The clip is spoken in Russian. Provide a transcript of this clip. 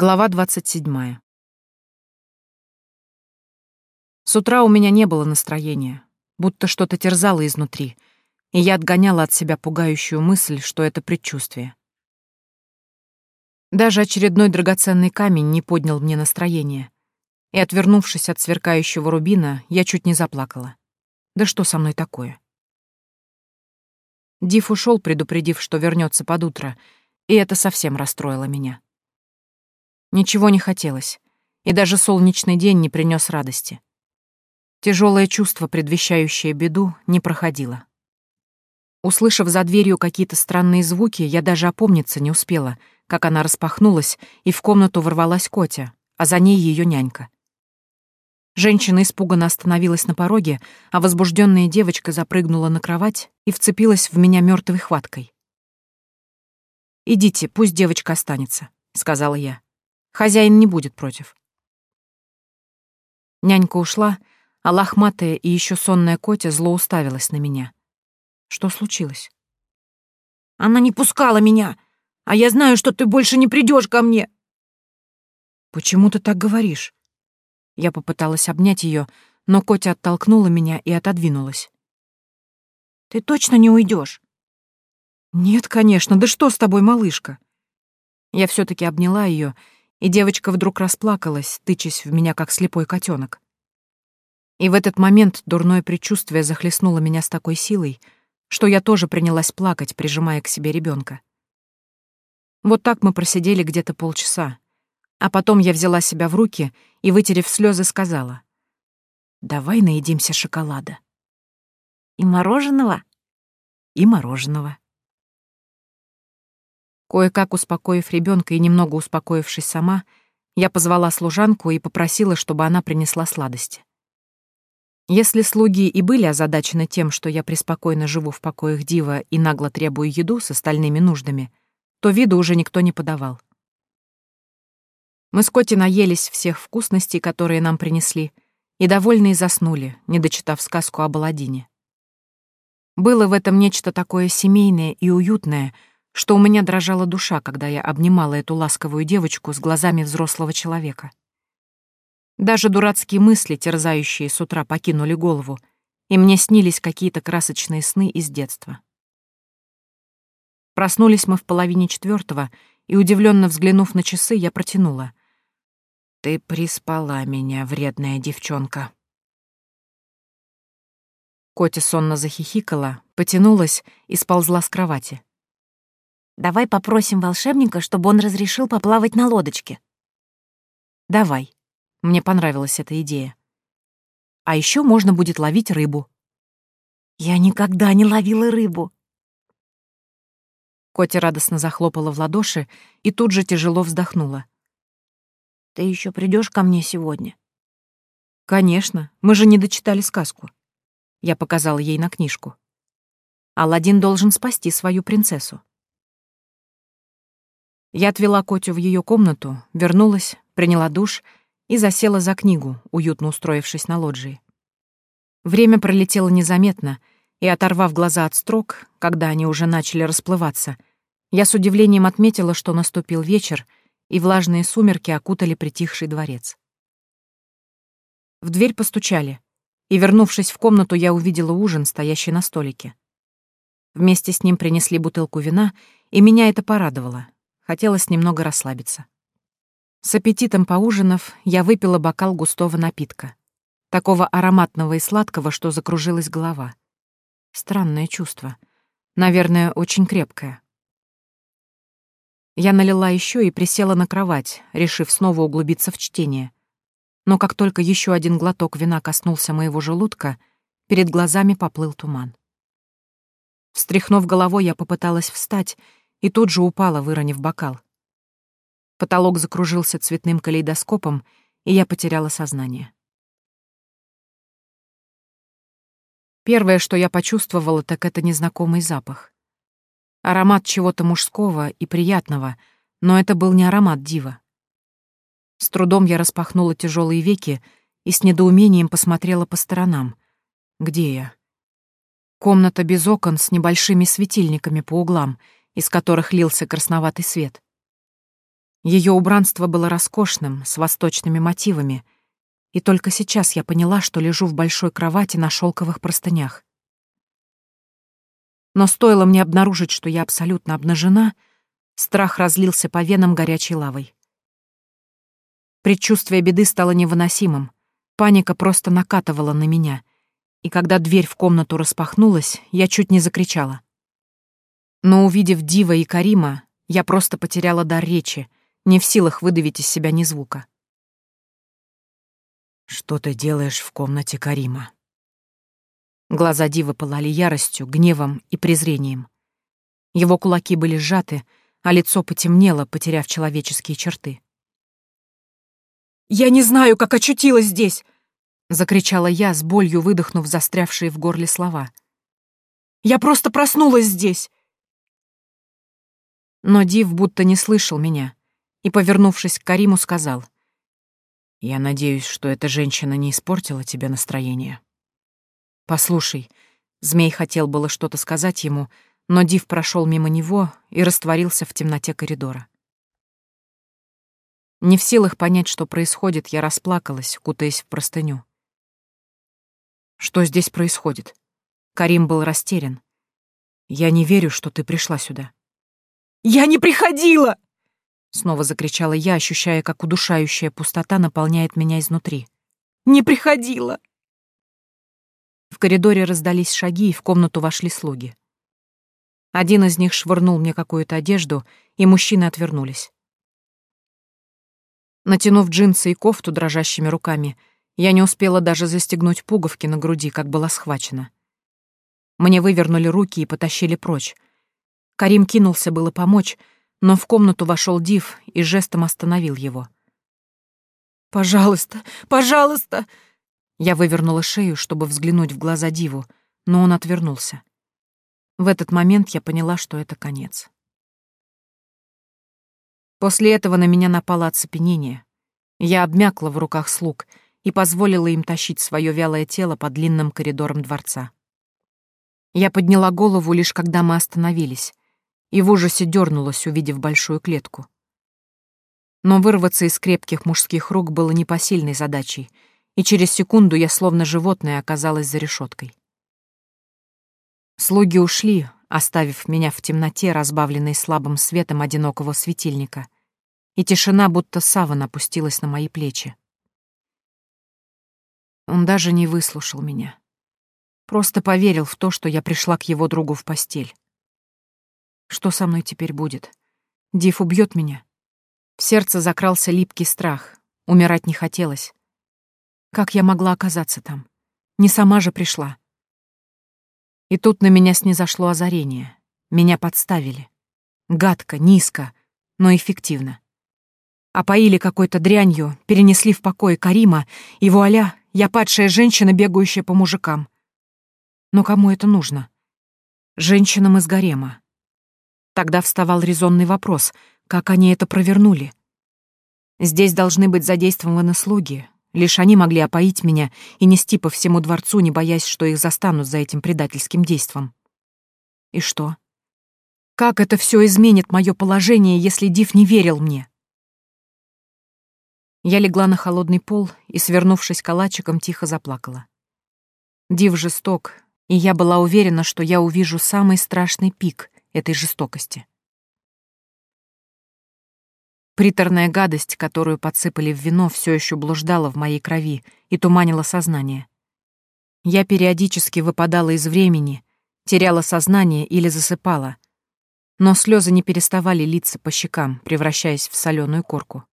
Глава 27. С утра у меня не было настроения, будто что-то терзало изнутри, и я отгоняла от себя пугающую мысль, что это предчувствие. Даже очередной драгоценный камень не поднял мне настроение, и, отвернувшись от сверкающего рубина, я чуть не заплакала. Да что со мной такое? Див ушел, предупредив, что вернется под утро, и это совсем расстроило меня. Ничего не хотелось, и даже солнечный день не принес радости. Тяжелое чувство, предвещающее беду, не проходило. Услышав за дверью какие-то странные звуки, я даже опомниться не успела, как она распахнулась, и в комнату ворвалась Котя, а за ней ее нянька. Женщина испуганно остановилась на пороге, а возбужденная девочка запрыгнула на кровать и вцепилась в меня мертвой хваткой. «Идите, пусть девочка останется», — сказала я. Хозяин не будет против. Нянька ушла, а лохматая и еще сонная Котя зло уставилась на меня. Что случилось? Она не пускала меня, а я знаю, что ты больше не придешь ко мне. Почему ты так говоришь? Я попыталась обнять ее, но Котя оттолкнула меня и отодвинулась. Ты точно не уйдешь? Нет, конечно, да что с тобой, малышка? Я все таки обняла ее и девочка вдруг расплакалась, тычась в меня, как слепой котенок. И в этот момент дурное предчувствие захлестнуло меня с такой силой, что я тоже принялась плакать, прижимая к себе ребенка. Вот так мы просидели где-то полчаса, а потом я взяла себя в руки и, вытерев слезы, сказала, «Давай наедимся шоколада». «И мороженого?» «И мороженого». Кое-как успокоив ребенка и немного успокоившись сама, я позвала служанку и попросила, чтобы она принесла сладости. Если слуги и были озадачены тем, что я преспокойно живу в покоях дива и нагло требую еду с остальными нуждами, то виду уже никто не подавал. Мы с Коти наелись всех вкусностей, которые нам принесли, и довольные заснули, не дочитав сказку об Аладдине. Было в этом нечто такое семейное и уютное — что у меня дрожала душа, когда я обнимала эту ласковую девочку с глазами взрослого человека. Даже дурацкие мысли, терзающие с утра, покинули голову, и мне снились какие-то красочные сны из детства. Проснулись мы в половине четвертого, и, удивленно взглянув на часы, я протянула. «Ты приспала меня, вредная девчонка». Котя сонно захихикала, потянулась и сползла с кровати. Давай попросим волшебника, чтобы он разрешил поплавать на лодочке. Давай. Мне понравилась эта идея. А еще можно будет ловить рыбу. Я никогда не ловила рыбу. Котя радостно захлопала в ладоши и тут же тяжело вздохнула. Ты еще придешь ко мне сегодня? Конечно, мы же не дочитали сказку. Я показала ей на книжку. Аладдин должен спасти свою принцессу. Я отвела Котю в ее комнату, вернулась, приняла душ и засела за книгу, уютно устроившись на лоджии. Время пролетело незаметно, и, оторвав глаза от строк, когда они уже начали расплываться, я с удивлением отметила, что наступил вечер, и влажные сумерки окутали притихший дворец. В дверь постучали, и, вернувшись в комнату, я увидела ужин, стоящий на столике. Вместе с ним принесли бутылку вина, и меня это порадовало, Хотелось немного расслабиться. С аппетитом поужинав, я выпила бокал густого напитка. Такого ароматного и сладкого, что закружилась голова. Странное чувство. Наверное, очень крепкое. Я налила еще и присела на кровать, решив снова углубиться в чтение. Но как только еще один глоток вина коснулся моего желудка, перед глазами поплыл туман. Встряхнув головой, я попыталась встать и тут же упала, выронив бокал. Потолок закружился цветным калейдоскопом, и я потеряла сознание. Первое, что я почувствовала, так это незнакомый запах. Аромат чего-то мужского и приятного, но это был не аромат дива. С трудом я распахнула тяжелые веки и с недоумением посмотрела по сторонам. Где я? Комната без окон с небольшими светильниками по углам — из которых лился красноватый свет. Ее убранство было роскошным, с восточными мотивами, и только сейчас я поняла, что лежу в большой кровати на шелковых простынях. Но стоило мне обнаружить, что я абсолютно обнажена, страх разлился по венам горячей лавой. Предчувствие беды стало невыносимым. Паника просто накатывала на меня. И когда дверь в комнату распахнулась, я чуть не закричала. Но увидев Дива и Карима, я просто потеряла дар речи, не в силах выдавить из себя ни звука. «Что ты делаешь в комнате Карима?» Глаза Дивы пылали яростью, гневом и презрением. Его кулаки были сжаты, а лицо потемнело, потеряв человеческие черты. «Я не знаю, как очутилась здесь!» — закричала я, с болью выдохнув застрявшие в горле слова. «Я просто проснулась здесь!» Но Див будто не слышал меня и, повернувшись к Кариму, сказал. «Я надеюсь, что эта женщина не испортила тебе настроение». «Послушай», Змей хотел было что-то сказать ему, но Див прошел мимо него и растворился в темноте коридора. Не в силах понять, что происходит, я расплакалась, кутаясь в простыню. Что здесь происходит? Карим был растерян. Я не верю, что ты пришла сюда. Я не приходила! Снова закричала я, ощущая, как удушающая пустота наполняет меня изнутри. Не приходила! В коридоре раздались шаги, и в комнату вошли слуги. Один из них швырнул мне какую-то одежду, и мужчины отвернулись. Натянув джинсы и кофту дрожащими руками, я не успела даже застегнуть пуговки на груди, как была схвачена. Мне вывернули руки и потащили прочь. Карим кинулся было помочь, но в комнату вошел Див и жестом остановил его. «Пожалуйста, пожалуйста!» Я вывернула шею, чтобы взглянуть в глаза Диву, но он отвернулся. В этот момент я поняла, что это конец. После этого на меня напало оцепенение. Я обмякла в руках слуг и позволила им тащить свое вялое тело по длинным коридорам дворца. Я подняла голову лишь когда мы остановились, и в ужасе дернулась, увидев большую клетку. Но вырваться из крепких мужских рук было непосильной задачей, и через секунду я словно животное оказалась за решеткой. Слуги ушли, оставив меня в темноте, разбавленной слабым светом одинокого светильника, и тишина будто саван опустилась на мои плечи. Он даже не выслушал меня. Просто поверил в то, что я пришла к его другу в постель. Что со мной теперь будет? Див убьет меня? В сердце закрался липкий страх. Умирать не хотелось. Как я могла оказаться там? Не сама же пришла. И тут на меня снизошло озарение. Меня подставили. Гадко, низко, но эффективно. Опоили какой-то дрянью, перенесли в покой Карима, и вуаля, я падшая женщина, бегающая по мужикам. Но кому это нужно? Женщинам из гарема. Тогда вставал резонный вопрос, как они это провернули. Здесь должны быть задействованы слуги, Лишь они могли опоить меня и нести по всему дворцу, не боясь, что их застанут за этим предательским действом. И что? Как это все изменит мое положение, если Див не верил мне? Я легла на холодный пол и, свернувшись калачиком, тихо заплакала. Див жесток, и я была уверена, что я увижу самый страшный пик этой жестокости. Приторная гадость, которую подсыпали в вино, все еще блуждала в моей крови и туманила сознание. Я периодически выпадала из времени, теряла сознание или засыпала, но слезы не переставали литься по щекам, превращаясь в соленую корку.